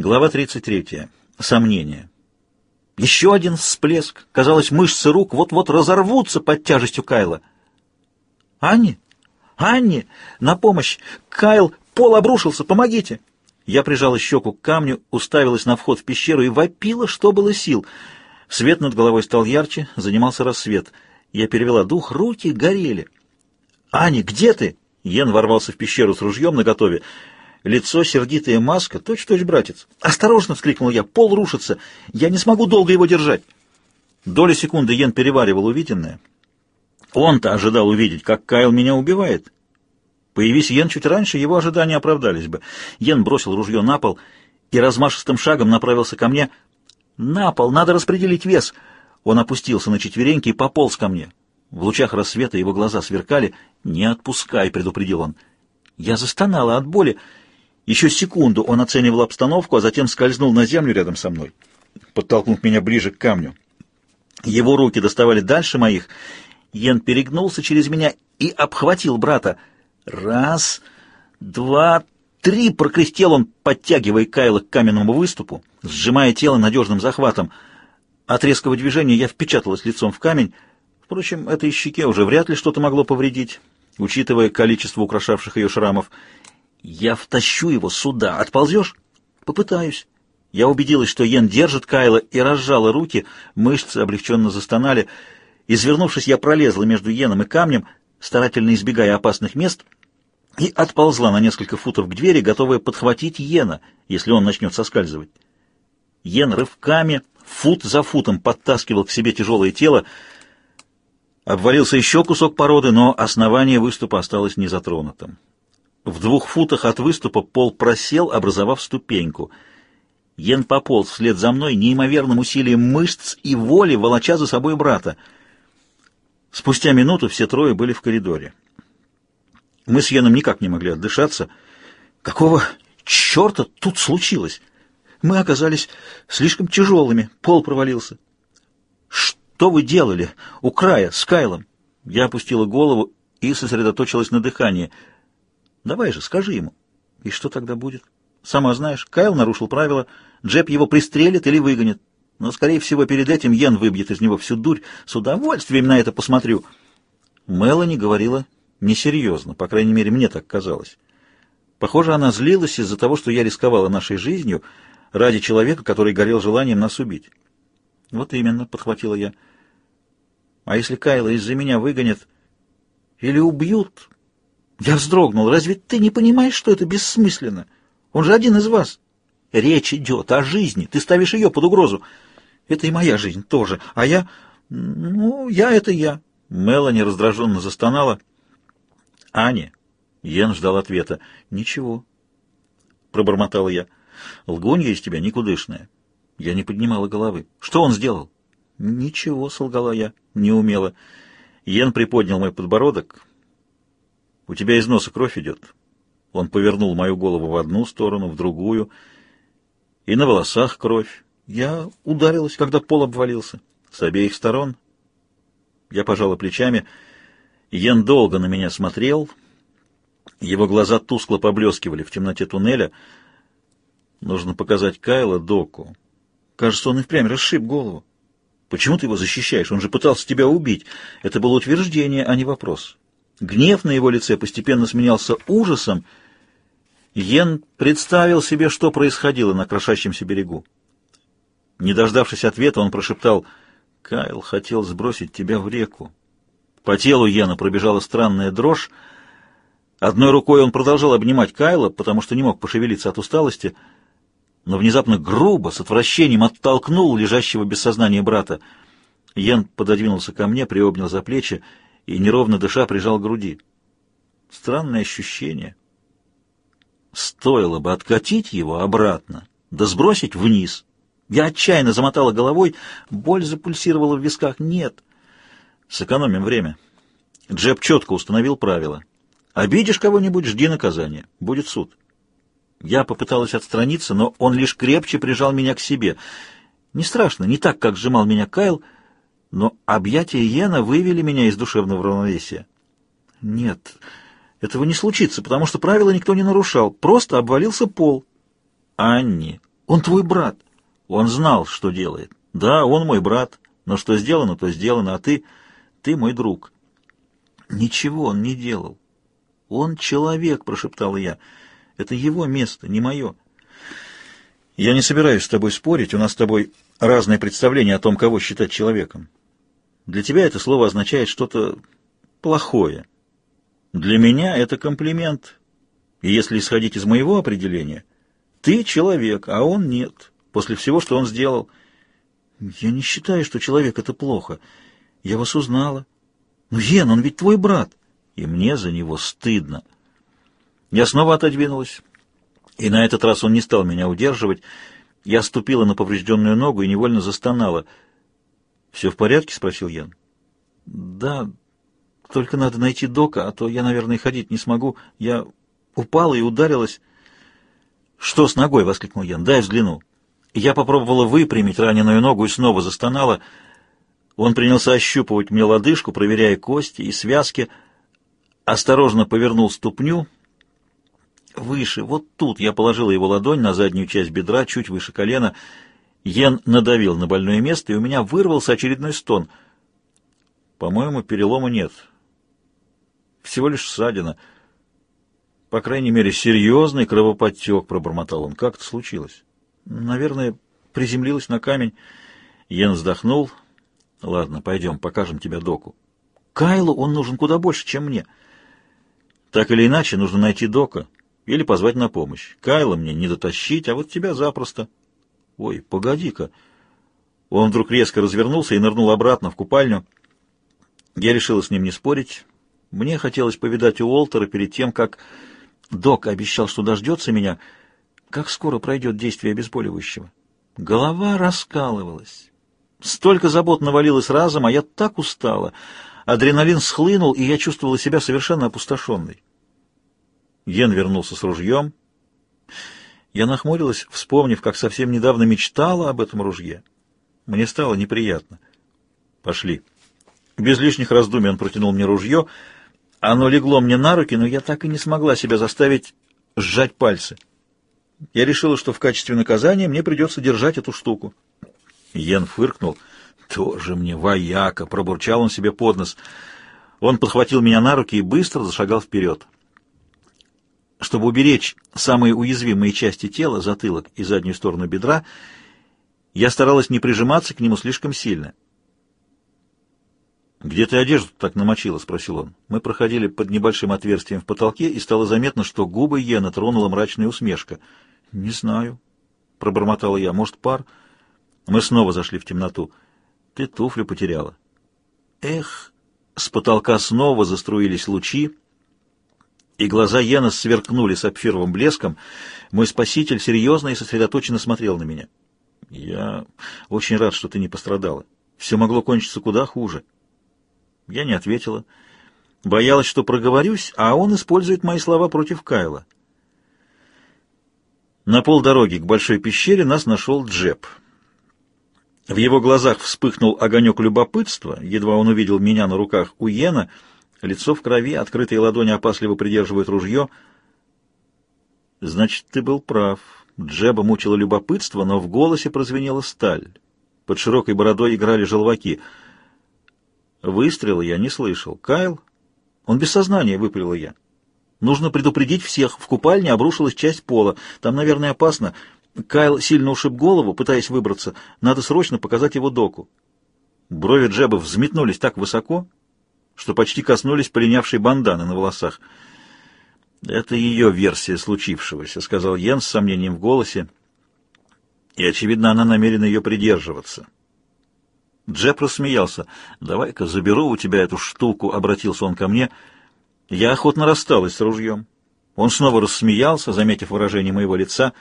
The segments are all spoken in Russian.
Глава 33. Сомнение. Еще один всплеск. Казалось, мышцы рук вот-вот разорвутся под тяжестью Кайла. «Анни! Анни! На помощь! Кайл! Пол обрушился! Помогите!» Я прижала щеку к камню, уставилась на вход в пещеру и вопила, что было сил. Свет над головой стал ярче, занимался рассвет. Я перевела дух, руки горели. «Ани, где ты?» Йен ворвался в пещеру с ружьем наготове. Лицо, сердитая маска, точь-точь братец. «Осторожно!» — вскрикнул я. «Пол рушится! Я не смогу долго его держать!» Доля секунды Йен переваривал увиденное. Он-то ожидал увидеть, как Кайл меня убивает. Появись Йен чуть раньше, его ожидания оправдались бы. Йен бросил ружье на пол и размашистым шагом направился ко мне. «На пол! Надо распределить вес!» Он опустился на четвереньки и пополз ко мне. В лучах рассвета его глаза сверкали. «Не отпускай!» — предупредил он. Я застонала от боли. Еще секунду он оценивал обстановку, а затем скользнул на землю рядом со мной, подтолкнув меня ближе к камню. Его руки доставали дальше моих. Йен перегнулся через меня и обхватил брата. Раз, два, три, прокряхтел он, подтягивая Кайла к каменному выступу, сжимая тело надежным захватом. От резкого движения я впечаталась лицом в камень. Впрочем, этой щеке уже вряд ли что-то могло повредить, учитывая количество украшавших ее шрамов. «Я втащу его сюда. Отползешь?» «Попытаюсь». Я убедилась, что Йен держит Кайла, и разжала руки, мышцы облегченно застонали. Извернувшись, я пролезла между Йеном и камнем, старательно избегая опасных мест, и отползла на несколько футов к двери, готовая подхватить Йена, если он начнет соскальзывать. Йен рывками, фут за футом, подтаскивал к себе тяжелое тело. Обвалился еще кусок породы, но основание выступа осталось незатронутым. В двух футах от выступа пол просел, образовав ступеньку. Йен пополз вслед за мной неимоверным усилием мышц и воли, волоча за собой брата. Спустя минуту все трое были в коридоре. Мы с Йеном никак не могли отдышаться. Какого черта тут случилось? Мы оказались слишком тяжелыми, пол провалился. «Что вы делали у края с Кайлом?» Я опустила голову и сосредоточилась на дыхании — Давай же, скажи ему. И что тогда будет? Сама знаешь, Кайл нарушил правила, Джеб его пристрелит или выгонит. Но, скорее всего, перед этим Йен выбьет из него всю дурь. С удовольствием на это посмотрю. Мелани говорила несерьезно, по крайней мере, мне так казалось. Похоже, она злилась из-за того, что я рисковала нашей жизнью ради человека, который горел желанием нас убить. Вот именно, — подхватила я. А если Кайла из-за меня выгонят или убьют, я вздрогнул. Разве ты не понимаешь, что это бессмысленно? Он же один из вас. Речь идет о жизни. Ты ставишь ее под угрозу. Это и моя жизнь тоже. А я... Ну, я — это я. Мелани раздраженно застонала. Аня. Йен ждал ответа. Ничего. Пробормотал я. Лгунья из тебя никудышная. Я не поднимала головы. Что он сделал? Ничего, солгала я, неумело. Йен приподнял мой подбородок, у тебя из носа кровь идет. Он повернул мою голову в одну сторону, в другую. И на волосах кровь. Я ударилась, когда пол обвалился. С обеих сторон. Я пожала плечами. Йен долго на меня смотрел. Его глаза тускло поблескивали в темноте туннеля. Нужно показать Кайла доку. Кажется, он и впрямь расшиб голову. Почему ты его защищаешь? Он же пытался тебя убить. Это было утверждение, а не вопрос. Гнев на его лице постепенно сменялся ужасом. Йен представил себе, что происходило на крошащемся берегу. Не дождавшись ответа, он прошептал, «Кайл хотел сбросить тебя в реку». По телу Йена пробежала странная дрожь. Одной рукой он продолжал обнимать Кайла, потому что не мог пошевелиться от усталости, но внезапно грубо, с отвращением оттолкнул лежащего без сознания брата. Йен пододвинулся ко мне, приобнял за плечи и, неровно дыша, прижал к груди. Странное ощущение. Стоило бы откатить его обратно, да сбросить вниз. Я отчаянно замотала головой, боль запульсировала в висках. Нет. Сэкономим время. Джеб четко установил правила. Обидишь кого-нибудь, жди наказания. Будет суд. Я попыталась отстраниться, но он лишь крепче прижал меня к себе. Не страшно, не так, как сжимал меня Кайл, — но объятия Йена вывели меня из душевного равновесия. Нет, этого не случится, потому что правила никто не нарушал, просто обвалился пол. Анни, Он твой брат. Он знал, что делает. Да, он мой брат, но что сделано, то сделано, а ты... ты мой друг. Ничего он не делал. Он человек, прошептала я. Это его место, не мое. Я не собираюсь с тобой спорить, у нас с тобой разное представление о том, кого считать человеком. Для тебя это слово означает что-то плохое. Для меня это комплимент. И если исходить из моего определения, ты человек, а он нет, после всего, что он сделал. Я не считаю, что человек — это плохо. Я вас узнала. Но, Йен, он ведь твой брат. И мне за него стыдно. Я снова отодвинулась. И на этот раз он не стал меня удерживать. Я ступила на поврежденную ногу и невольно застонала. «Все в порядке?» — спросил Ян. «Да, только надо найти Дока, а то я, наверное, ходить не смогу. Я упала и ударилась». «Что с ногой?» — воскликнул Ян. «Дай взгляну». Я попробовала выпрямить раненую ногу и снова застонала. Он принялся ощупывать мне лодыжку, проверяя кости и связки. Осторожно повернул ступню. Выше, вот тут я положила его ладонь на заднюю часть бедра, чуть выше колена. Йен надавил на больное место, и у меня вырвался очередной стон. По-моему, перелома нет. Всего лишь ссадина. По крайней мере, серьезный кровоподтек, пробормотал он. Как это случилось? Наверное, приземлилась на камень. Йен вздохнул. Ладно, пойдем, покажем тебя доку. Кайлу он нужен куда больше, чем мне. Так или иначе, нужно найти дока или позвать на помощь. Кайла мне не дотащить, а вот тебя запросто. Ой, погоди-ка. Он вдруг резко развернулся и нырнул обратно в купальню. Я решила с ним не спорить. Мне хотелось повидать Уолтера перед тем, как... Док обещал, что дождется меня. Как скоро пройдет действие обезболивающего? Голова раскалывалась. Столько забот навалилось разом, а я так устала. Адреналин схлынул, и я чувствовала себя совершенно опустошенной. Ген вернулся с ружьем. Я нахмурилась, вспомнив, как совсем недавно мечтала об этом ружье. Мне стало неприятно. Пошли. Без лишних раздумий он протянул мне ружье. Оно легло мне на руки, но я так и не смогла себя заставить сжать пальцы. Я решила, что в качестве наказания мне придется держать эту штуку. Йен фыркнул. «Тоже мне вояка!» — пробурчал он себе под нос. Он подхватил меня на руки и быстро зашагал вперед. Чтобы уберечь самые уязвимые части тела, затылок и заднюю сторону бедра, я старалась не прижиматься к нему слишком сильно. «Где ты одежду так намочила?» — спросил он. Мы проходили под небольшим отверстием в потолке, и стало заметно, что губы Йена тронула мрачная усмешка. «Не знаю», — пробормотала я. «Может, пар?» Мы снова зашли в темноту. «Ты туфлю потеряла». «Эх!» С потолка снова заструились лучи, и глаза Йена сверкнули сапфировым блеском. Мой спаситель серьезно и сосредоточенно смотрел на меня. «Я очень рад, что ты не пострадала. Все могло кончиться куда хуже». Я не ответила. Боялась, что проговорюсь, а он использует мои слова против Кайла. На полдороги к большой пещере нас нашел Джеб. В его глазах вспыхнул огонек любопытства, едва он увидел меня на руках у Йена, лицо в крови, открытые ладони опасливо придерживают ружье. «Значит, ты был прав». Джеба мучило любопытство, но в голосе прозвенела сталь. Под широкой бородой играли желваки. Выстрела я не слышал. «Кайл?» «Он без сознания», — выпалила я. Нужно предупредить всех. В купальне обрушилась часть пола. Там, наверное, опасно. Кайл сильно ушиб голову, пытаясь выбраться. Надо срочно показать его доку. Брови Джеба взметнулись так высоко, что почти коснулись полинявшей банданы на волосах. «Это ее версия случившегося», — сказал Йен с сомнением в голосе. «И, очевидно, она намерена ее придерживаться». Джеб рассмеялся. «Давай-ка заберу у тебя эту штуку», — обратился он ко мне, — я охотно рассталась с ружьем. Он снова рассмеялся, заметив выражение моего лица.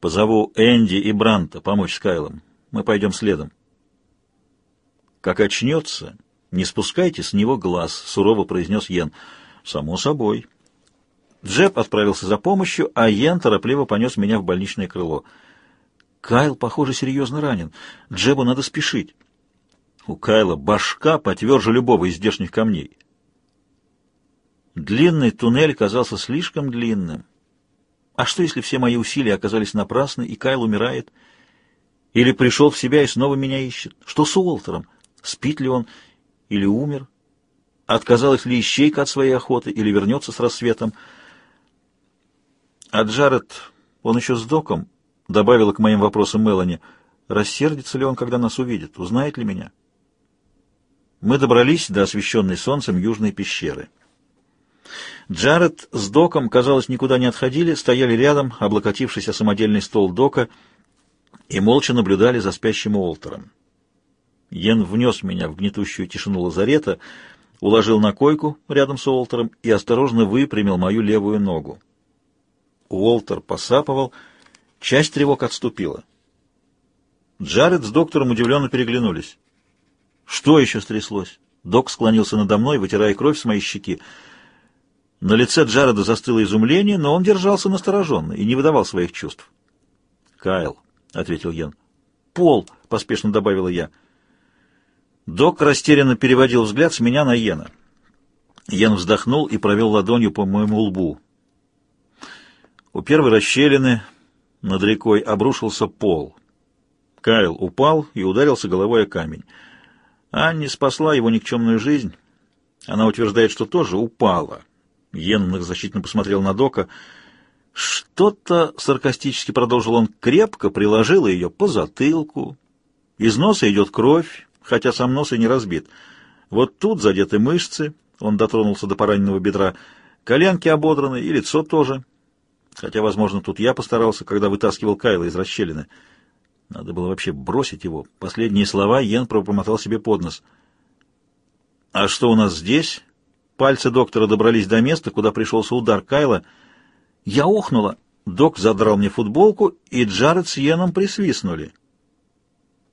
«Позову Энди и Бранта помочь с Кайлом. Мы пойдем следом». «Как очнется, не спускайте с него глаз», — сурово произнес Йен. «Само собой». Джеб отправился за помощью, а Йен торопливо понес меня в больничное крыло. Кайл, похоже, серьезно ранен. Джебу надо спешить. У Кайла башка потверже любого из здешних камней. Длинный туннель казался слишком длинным. А что, если все мои усилия оказались напрасны, и Кайл умирает? Или пришел в себя и снова меня ищет? Что с Уолтером? Спит ли он или умер? Отказалась ли ищейка от своей охоты или вернется с рассветом? А Джаред, он еще с доком, добавила к моим вопросам Мелани, рассердится ли он, когда нас увидит, узнает ли меня? Мы добрались до освещенной солнцем южной пещеры. Джаред с Доком, казалось, никуда не отходили, стояли рядом, облокотившись о самодельный стол Дока, и молча наблюдали за спящим Уолтером. Йен внес меня в гнетущую тишину лазарета, уложил на койку рядом с Уолтером и осторожно выпрямил мою левую ногу. Уолтер посапывал, часть тревог отступила. Джаред с доктором удивленно переглянулись. «Что еще стряслось?» Док склонился надо мной, вытирая кровь с моей щеки. На лице Джареда застыло изумление, но он держался настороженно и не выдавал своих чувств. «Кайл», — ответил Йен. «Пол», — поспешно добавила я. Док растерянно переводил взгляд с меня на Йена. Йен вздохнул и провел ладонью по моему лбу. У первой расщелины над рекой обрушился пол. Кайл упал и ударился головой о камень. Анни спасла его никчемную жизнь. Она утверждает, что тоже упала. Йен многозащитно посмотрел на Дока. Что-то, саркастически продолжил он, крепко приложило ее по затылку. Из носа идет кровь, хотя сам нос и не разбит. Вот тут задеты мышцы, он дотронулся до пораненного бедра, коленки ободраны и лицо тоже. Хотя, возможно, тут я постарался, когда вытаскивал Кайла из расщелины. Надо было вообще бросить его. Последние слова Йен пробормотал себе под нос. «А что у нас здесь?» Пальцы доктора добрались до места, куда пришелся удар Кайла. Я охнула. Док задрал мне футболку, и Джаред с Йеном присвистнули.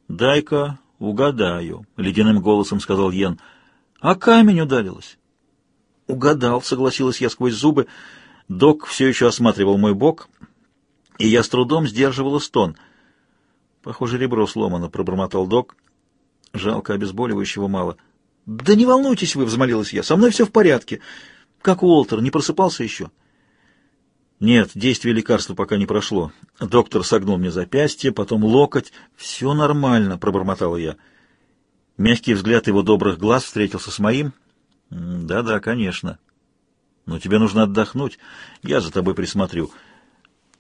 «Дай-ка угадаю», — ледяным голосом сказал Йен. «А камень ударилась». «Угадал», — согласилась я сквозь зубы. Док все еще осматривал мой бок, и я с трудом сдерживала стон. «Похоже, ребро сломано», — пробормотал док. «Жалко, обезболивающего мало». «Да не волнуйтесь вы», — взмолилась я, — «со мной все в порядке. Как Уолтер, не просыпался еще?» «Нет, действие лекарства пока не прошло. Доктор согнул мне запястье, потом локоть. Все нормально», — пробормотала я. Мягкий взгляд его добрых глаз встретился с моим. «Да-да, конечно. Но тебе нужно отдохнуть. Я за тобой присмотрю.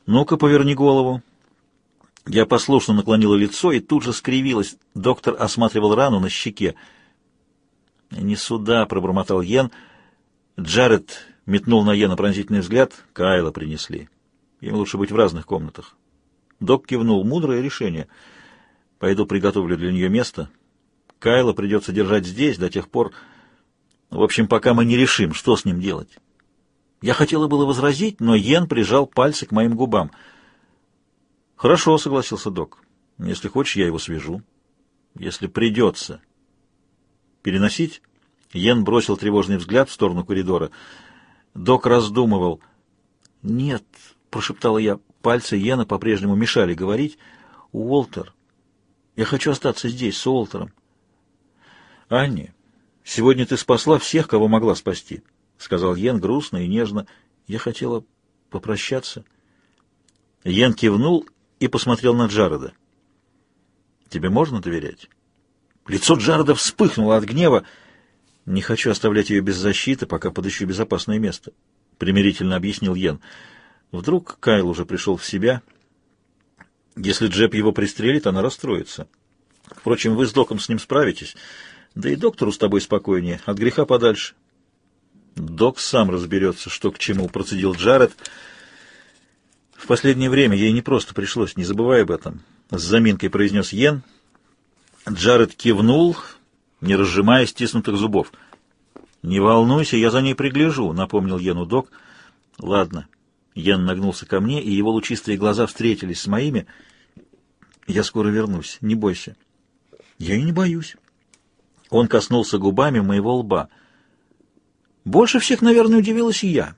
Ну-ка, поверни голову». Я послушно наклонила лицо и тут же скривилась. Доктор осматривал рану на щеке. «Не сюда», — пробормотал Йен. Джаред метнул на Йена пронзительный взгляд. Кайла принесли. Им лучше быть в разных комнатах. Док кивнул. Мудрое решение. Пойду приготовлю для нее место. Кайла придется держать здесь до тех пор... В общем, пока мы не решим, что с ним делать. Я хотела было возразить, но Йен прижал пальцы к моим губам. «Хорошо», — согласился док. «Если хочешь, я его свяжу. Если придется». «Переносить?» Йен бросил тревожный взгляд в сторону коридора. Док раздумывал. «Нет», — прошептала я, пальцы Йена по-прежнему мешали говорить. «Уолтер, я хочу остаться здесь, с Уолтером». «Анни, сегодня ты спасла всех, кого могла спасти», — сказал Йен грустно и нежно. «Я хотела попрощаться». Йен кивнул и посмотрел на Джареда. «Тебе можно доверять?» Лицо Джареда вспыхнуло от гнева. «Не хочу оставлять ее без защиты, пока подыщу безопасное место», — примирительно объяснил Йен. Вдруг Кайл уже пришел в себя. Если Джеб его пристрелит, она расстроится. Впрочем, вы с Доком с ним справитесь. Да и доктору с тобой спокойнее, от греха подальше. Док сам разберется, что к чему, процедил Джаред. В последнее время ей не просто пришлось, не забывай об этом. С заминкой произнес Йен, Джаред кивнул, не разжимая стиснутых зубов. «Не волнуйся, я за ней пригляжу», — напомнил Йену док. «Ладно». Йен нагнулся ко мне, и его лучистые глаза встретились с моими. «Я скоро вернусь, не бойся». «Я и не боюсь». Он коснулся губами моего лба. Больше всех, наверное, удивилась я.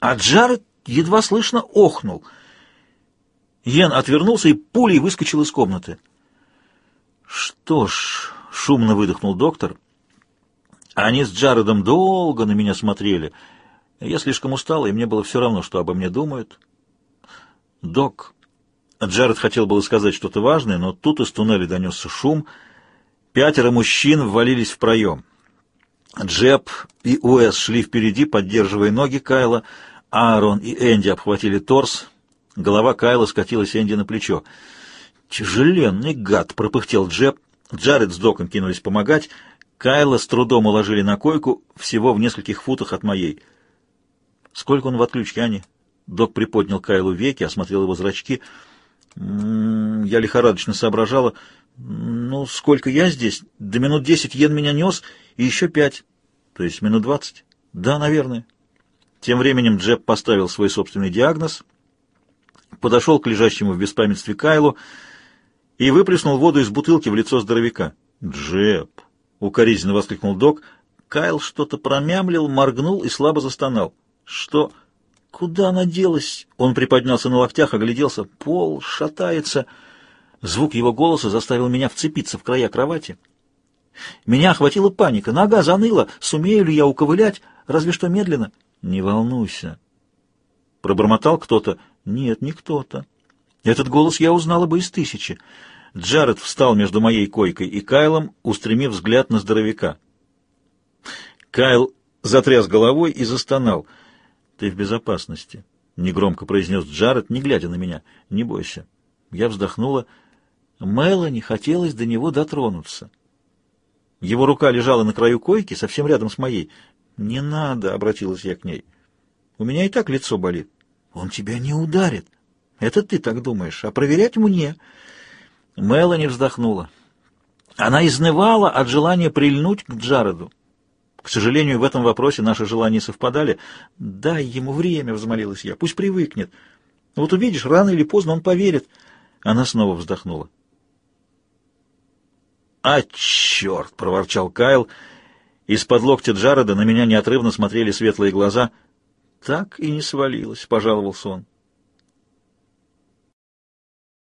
А Джаред едва слышно охнул. Йен отвернулся и пулей выскочил из комнаты. «Что ж», — шумно выдохнул доктор, — «они с Джаредом долго на меня смотрели. Я слишком устала, и мне было все равно, что обо мне думают. «Док». Джаред хотел было сказать что-то важное, но тут из туннеля донесся шум. Пятеро мужчин ввалились в проем. Джеб и Уэс шли впереди, поддерживая ноги Кайла. Аарон и Энди обхватили торс. Голова Кайла скатилась Энди на плечо. «Тяжеленный гад!» — пропыхтел Джеб. Джаред с Доком кинулись помогать. Кайла с трудом уложили на койку, всего в нескольких футах от моей. «Сколько он в отключке, Ани?» Док приподнял Кайлу веки, осмотрел его зрачки. «М -м, я лихорадочно соображала. «Ну, сколько я здесь? До минут десять Йен меня нес, и еще пять. То есть минут двадцать? Да, наверное». Тем временем Джеб поставил свой собственный диагноз, подошел к лежащему в беспамятстве Кайлу и выплеснул воду из бутылки в лицо здоровяка. «Джеб!» — укоризненно воскликнул док. Кайл что-то промямлил, моргнул и слабо застонал. «Что? Куда она делась?» Он приподнялся на локтях, огляделся. «Пол шатается». Звук его голоса заставил меня вцепиться в края кровати. Меня охватила паника, нога заныла, сумею ли я уковылять, разве что медленно. «Не волнуйся», — пробормотал кто-то. «Нет, не кто-то». Этот голос я узнала бы из тысячи. Джаред встал между моей койкой и Кайлом, устремив взгляд на здоровяка. Кайл затряс головой и застонал. «Ты в безопасности», — негромко произнес Джаред, не глядя на меня. «Не бойся». Я вздохнула. Мелани хотелось до него дотронуться. Его рука лежала на краю койки, совсем рядом с моей. «Не надо», — обратилась я к ней. «У меня и так лицо болит». «Он тебя не ударит». «Это ты так думаешь, а проверять мне». Мелани вздохнула. Она изнывала от желания прильнуть к Джареду. К сожалению, в этом вопросе наши желания совпадали. «Дай ему время», — взмолилась я, — «пусть привыкнет. Вот увидишь, рано или поздно он поверит». Она снова вздохнула. «А, черт!» — проворчал Кайл. Из-под локтя Джареда на меня неотрывно смотрели светлые глаза. «Так и не свалилась», — пожаловался он.